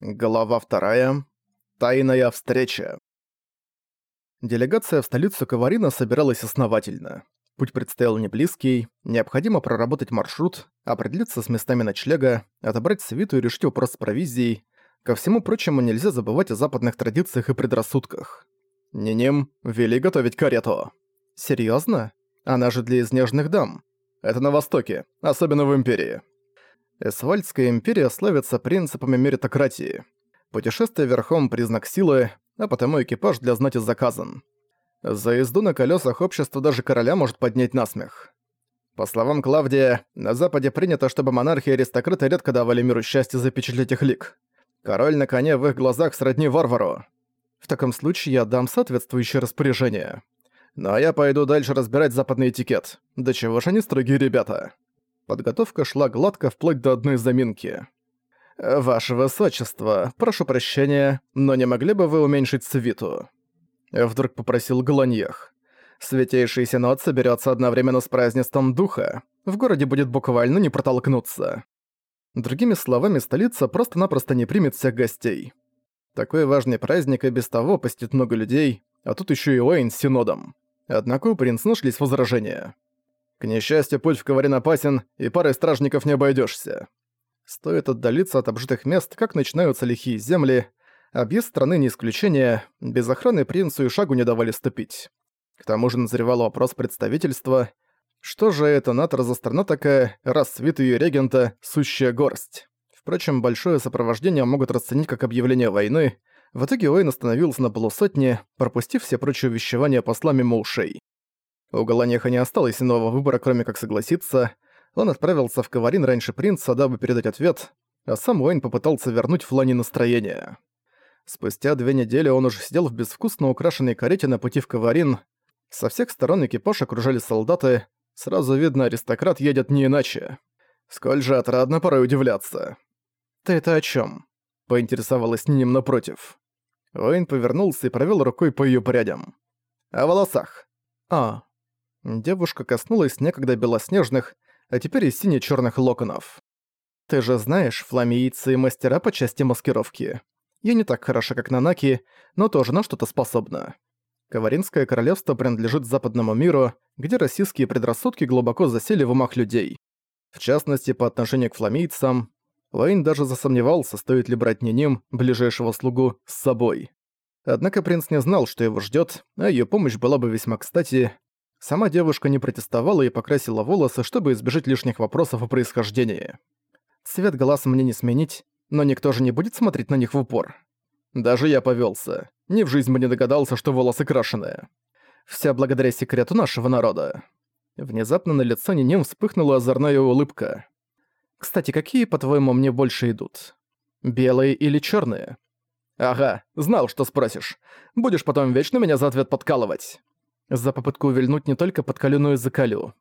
Глава вторая. Тайная встреча. Делегация в столицу Каварина собиралась основательно. Путь предстоял не близкий, необходимо проработать маршрут, определиться с местами ночлега, отобрать свиту и решить вопрос с провизией. Ко всему прочему, нельзя забывать о западных традициях и предрассудках. Ниним, вели готовить карету. Серьезно? Она же для изнежных дам. Это на Востоке, особенно в Империи. Эсвальдская империя славится принципами меритократии. Путешествие верхом – признак силы, а потому экипаж для знати заказан. За езду на колесах общество даже короля может поднять насмех. По словам Клавдия, на Западе принято, чтобы монархи и аристократы редко давали миру счастье запечатлеть их лик. Король на коне в их глазах сродни варвару. В таком случае я дам соответствующее распоряжение. Ну а я пойду дальше разбирать западный этикет. Да чего ж они строгие ребята. Подготовка шла гладко вплоть до одной заминки. «Ваше Высочество, прошу прощения, но не могли бы вы уменьшить свиту?» Вдруг попросил Гланьех. «Святейший Синод соберется одновременно с празднеством Духа. В городе будет буквально не протолкнуться». Другими словами, столица просто-напросто не примет всех гостей. Такой важный праздник и без того посетит много людей, а тут еще и Уэйн с Синодом. Однако у принца нашлись возражения. К несчастью, путь в Коварин опасен, и парой стражников не обойдешься. Стоит отдалиться от обжитых мест, как начинаются лихие земли. Объезд страны не исключение, без охраны принцу и шагу не давали ступить. К тому же назревал вопрос представительства. Что же это Натра за страна такая, раз ее регента – сущая горсть? Впрочем, большое сопровождение могут расценить как объявление войны. В итоге Уэйн остановился на полусотне, пропустив все прочие увещевания посла мимо. У Галанеха не осталось иного выбора, кроме как согласиться. Он отправился в Каварин раньше принца, дабы передать ответ, а сам Уэйн попытался вернуть Флани настроение. Спустя две недели он уже сидел в безвкусно украшенной карете на пути в Каварин. Со всех сторон экипаж окружали солдаты. Сразу видно, аристократ едет не иначе. Сколь же отрадно порой удивляться. «Ты это о чем? поинтересовалась Ниним напротив. Уэйн повернулся и провел рукой по ее прядям. «О волосах». «А, Девушка коснулась некогда белоснежных, а теперь и сине-чёрных локонов. «Ты же знаешь, фламийцы мастера по части маскировки. Я не так хороша, как Нанаки, но тоже на что-то способна. Каваринское королевство принадлежит западному миру, где российские предрассудки глубоко засели в умах людей. В частности, по отношению к фламийцам, Уэйн даже засомневался, стоит ли брать не ним, ближайшего слугу, с собой. Однако принц не знал, что его ждёт, а её помощь была бы весьма кстати, Сама девушка не протестовала и покрасила волосы, чтобы избежать лишних вопросов о происхождении. Цвет глаз мне не сменить, но никто же не будет смотреть на них в упор. Даже я повелся. Ни в жизнь бы не догадался, что волосы крашеные. Вся благодаря секрету нашего народа. Внезапно на лицо Ниним вспыхнула озорная улыбка. «Кстати, какие, по-твоему, мне больше идут? Белые или черные? «Ага, знал, что спросишь. Будешь потом вечно меня за ответ подкалывать». За попытку увильнуть не только подколенную закалю.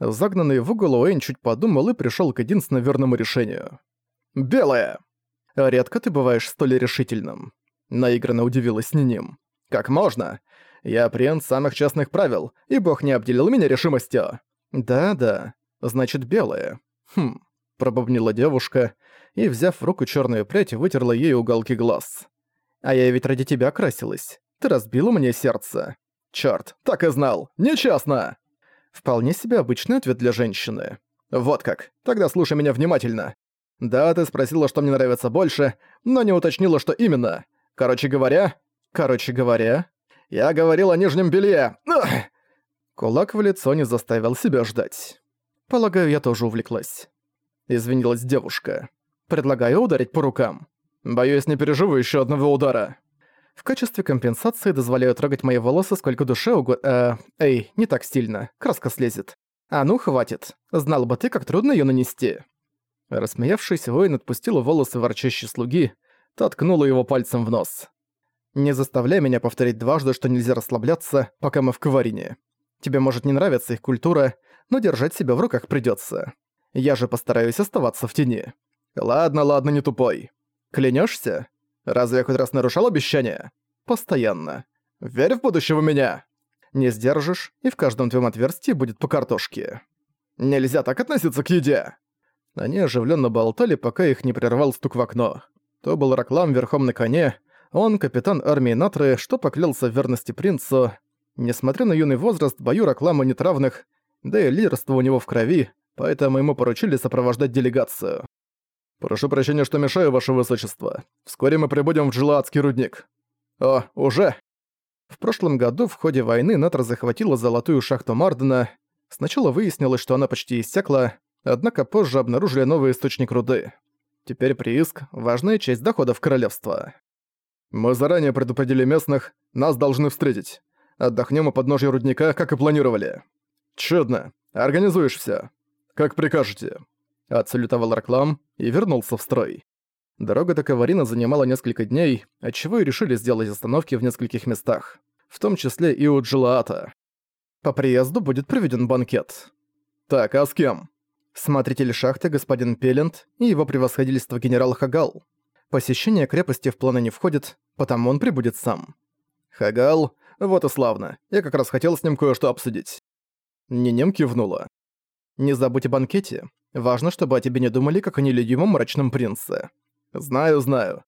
Загнанный в угол Уэйн чуть подумал и пришёл к единственно верному решению. «Белая!» «Редко ты бываешь столь решительным», — наигранно удивилась Ниним. «Как можно? Я принц самых честных правил, и бог не обделил меня решимостью». «Да-да, значит, белая». «Хм», — пробубнила девушка, и, взяв в руку чёрную прядь, вытерла ей уголки глаз. «А я ведь ради тебя красилась. Ты разбила мне сердце. Чёрт, так и знал. Нечестно. Вполне себе обычный ответ для женщины. Вот как. Тогда слушай меня внимательно. Да, ты спросила, что мне нравится больше, но не уточнила, что именно. Короче говоря... Короче говоря... Я говорил о нижнем белье. Ugh! Кулак в лицо не заставил себя ждать. Полагаю, я тоже увлеклась. Извинилась девушка. Предлагаю ударить по рукам. Боюсь, не переживу еще одного удара. В качестве компенсации дозволяю трогать мои волосы сколько душе угодно. Э, эй, не так сильно, краска слезет. А ну, хватит. Знал бы ты, как трудно её нанести. Рассмеявшись, воин отпустила волосы ворчащей слуги, та ткнула его пальцем в нос. «Не заставляй меня повторить дважды, что нельзя расслабляться, пока мы в Каварине. Тебе может не нравиться их культура, но держать себя в руках придётся. Я же постараюсь оставаться в тени». «Ладно, ладно, не тупой. Клянешься? Разве я хоть раз нарушал обещание? Постоянно. Верь в будущего меня. Не сдержишь, и в каждом твоем отверстии будет по картошке. Нельзя так относиться к еде. Они оживленно болтали, пока их не прервал стук в окно. То был Раклам верхом на коне, он капитан армии Натры, что поклялся в верности принцу. Несмотря на юный возраст, бою Раклама нет равных, да и лидерство у него в крови, поэтому ему поручили сопровождать делегацию. «Прошу прощения, что мешаю, ваше высочество. Вскоре мы прибудем в Джилаадский рудник». «О, уже?» В прошлом году в ходе войны Натра захватила золотую шахту Мардена. Сначала выяснилось, что она почти иссякла, однако позже обнаружили новый источник руды. Теперь прииск – важная часть доходов королевства. «Мы заранее предупредили местных, нас должны встретить. Отдохнем у подножья рудника, как и планировали». «Чудно. Организуешь все. Как прикажете». Отсалютовал Раклам и вернулся в строй. Дорога до Каварина занимала несколько дней, отчего и решили сделать остановки в нескольких местах, в том числе и у Джилаата. По приезду будет проведен банкет. Так, а с кем? Смотритель шахты господин Пелент и его превосходительство генерал Хагал. Посещение крепости в планы не входит, потому он прибудет сам. Хагал, вот и славно. Я как раз хотел с ним кое-что обсудить. Нинем кивнула. Не забудь о банкете. Важно, чтобы о тебе не думали, как о нелюдимом мрачном принце. Знаю, знаю.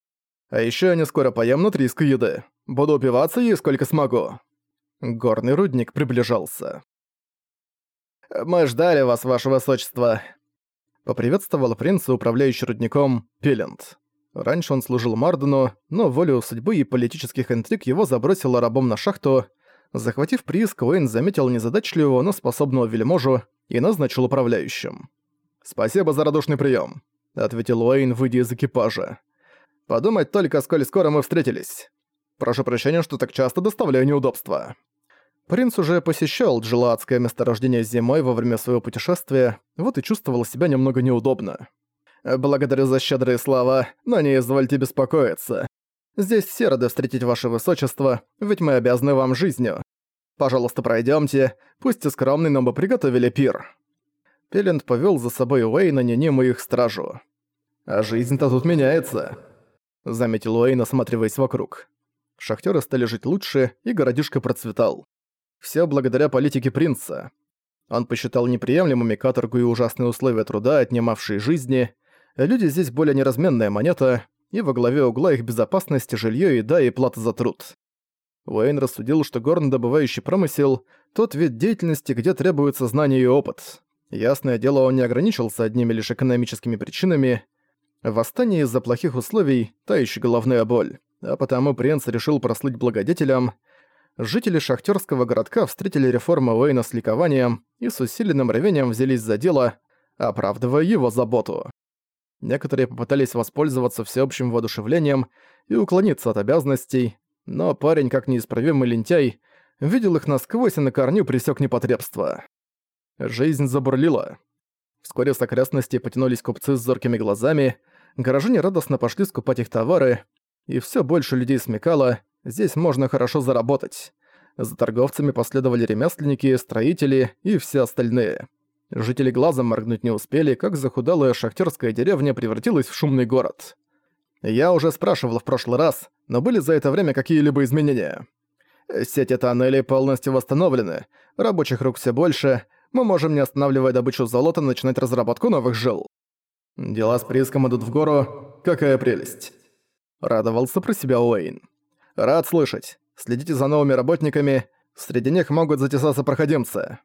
А ещё я не скоро поем нутрийской еды. Буду упиваться ей сколько смогу. Горный рудник приближался. «Мы ждали вас, ваше высочество», — поприветствовал принца, управляющий рудником, Пелент. Раньше он служил Мардену, но волю судьбы и политических интриг его забросило рабом на шахту. Захватив прииск, Уэйн заметил незадачливого, но способного вельможу и назначил управляющим. «Спасибо за радушный прием, ответил Уэйн, выйдя из экипажа. «Подумать только, сколь скоро мы встретились. Прошу прощения, что так часто доставляю неудобства». Принц уже посещал джилаадское месторождение зимой во время своего путешествия, вот и чувствовал себя немного неудобно. «Благодарю за щедрые слова, но не извольте беспокоиться. Здесь все рады встретить ваше высочество, ведь мы обязаны вам жизнью. Пожалуйста, пройдемте, пусть и скромный, но мы приготовили пир». Пелент повел за собой Уэйна, Ниним и их стражу. «А жизнь-то тут меняется», — заметил Уэйн, осматриваясь вокруг. Шахтеры стали жить лучше, и городишко процветал. Все благодаря политике принца. Он посчитал неприемлемыми каторгу и ужасные условия труда, отнимавшие жизни, Люди здесь более неразменная монета, и во главе угла их безопасность, жилье, еда и плата за труд. Уэйн рассудил, что горнодобывающий промысел – тот вид деятельности, где требуется знание и опыт. Ясное дело, он не ограничился одними лишь экономическими причинами. Восстание из-за плохих условий – та еще головная боль. А потому принц решил прослыть благодетелем. Жители шахтерского городка встретили реформы Уэйна с ликованием и с усиленным рвением взялись за дело, оправдывая его заботу. Некоторые попытались воспользоваться всеобщим воодушевлением и уклониться от обязанностей, но парень, как неисправимый лентяй, видел их насквозь и на корню пресек непотребство. Жизнь забурлила. Вскоре с окрестностей потянулись купцы с зоркими глазами, горожане радостно пошли скупать их товары, и все больше людей смекало, здесь можно хорошо заработать. За торговцами последовали ремесленники, строители и все остальные. Жители глазом моргнуть не успели, как захудалая шахтерская деревня превратилась в шумный город. Я уже спрашивал в прошлый раз, но были за это время какие-либо изменения. Сети тоннелей полностью восстановлены, рабочих рук все больше, мы можем, не останавливая добычу золота, начинать разработку новых жил. Дела с прииском идут в гору, какая прелесть. Радовался про себя Уэйн. Рад слышать. Следите за новыми работниками, среди них могут затесаться проходимцы.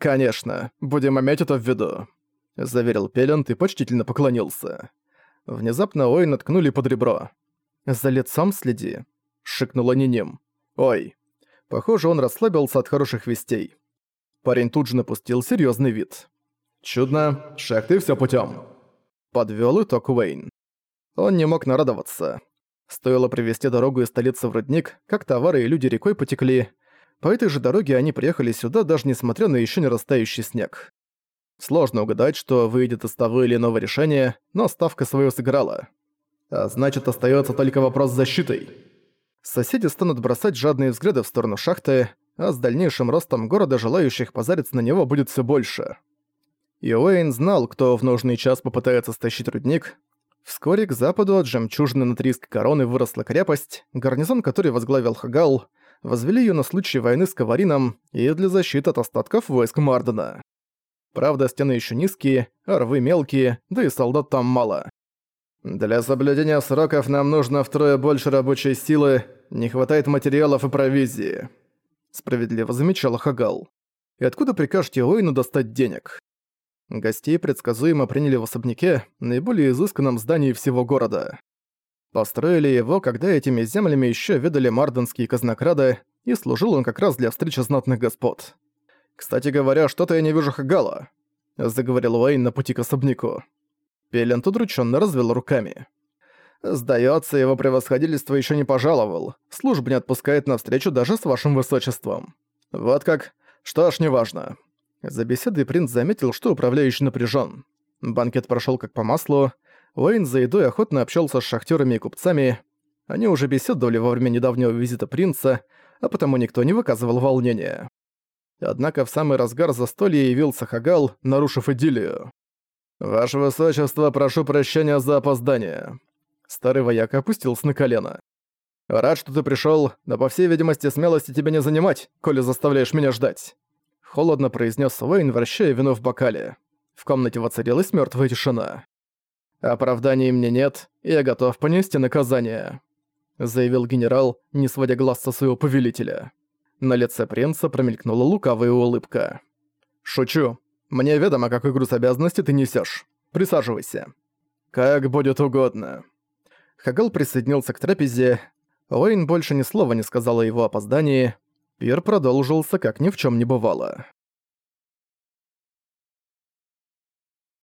«Конечно, будем иметь это в виду», — заверил Пелент и почтительно поклонился. Внезапно Ой наткнули под ребро. «За лицом следи», — шикнула Ниним. «Ой». Похоже, он расслабился от хороших вестей. Парень тут же напустил серьезный вид. «Чудно, шахты все путем. Подвёл итог Уэйн. Он не мог нарадоваться. Стоило привести дорогу из столицы в родник, как товары и люди рекой потекли, по этой же дороге они приехали сюда, даже несмотря на еще не растающий снег. Сложно угадать, что выйдет из того или иного решения, но ставка свою сыграла. А значит, остается только вопрос с защитой. Соседи станут бросать жадные взгляды в сторону шахты, а с дальнейшим ростом города желающих позариться на него будет все больше. И Уэйн знал, кто в нужный час попытается стащить рудник. Вскоре к западу от жемчужины на Трийской короны выросла крепость, гарнизон которой возглавил Хагал, возвели ее на случай войны с Каварином и для защиты от остатков войск Мардена. Правда, стены еще низкие, а рвы мелкие, да и солдат там мало. «Для соблюдения сроков нам нужно втрое больше рабочей силы, не хватает материалов и провизии», — справедливо замечал Хагал. «И откуда прикажете Уэйну достать денег?» Гостей предсказуемо приняли в особняке, наиболее изысканном здании всего города. Построили его, когда этими землями еще ведали марденские казнокрады, и служил он как раз для встречи знатных господ. «Кстати говоря, что-то я не вижу Хагала», — заговорил Уэйн на пути к особняку. Пелент удрученно развел руками. «Сдается, его превосходительство еще не пожаловал. Служба не отпускает навстречу даже с вашим высочеством. Вот как? Что ж, неважно». За беседой принц заметил, что управляющий напряжен. Банкет прошел как по маслу. Уэйн за едой охотно общался с шахтерами и купцами. Они уже беседовали во время недавнего визита принца, а потому никто не выказывал волнения. Однако в самый разгар застолья явился Хагал, нарушив идиллию. «Ваше Высочество, прошу прощения за опоздание». Старый вояк опустился на колено. «Рад, что ты пришёл, но, по всей видимости, смелости тебе не занимать, коли заставляешь меня ждать». Холодно произнес Уэйн, вращая вино в бокале. В комнате воцарилась мёртвая тишина. «Оправданий мне нет, и я готов понести наказание», заявил генерал, не сводя глаз со своего повелителя. На лице принца промелькнула лукавая улыбка. «Шучу. Мне ведомо, какой груз обязанности ты несешь. Присаживайся». «Как будет угодно». Хагал присоединился к трапезе. Уэйн больше ни слова не сказал о его опоздании. Пир продолжился, как ни в чем не бывало.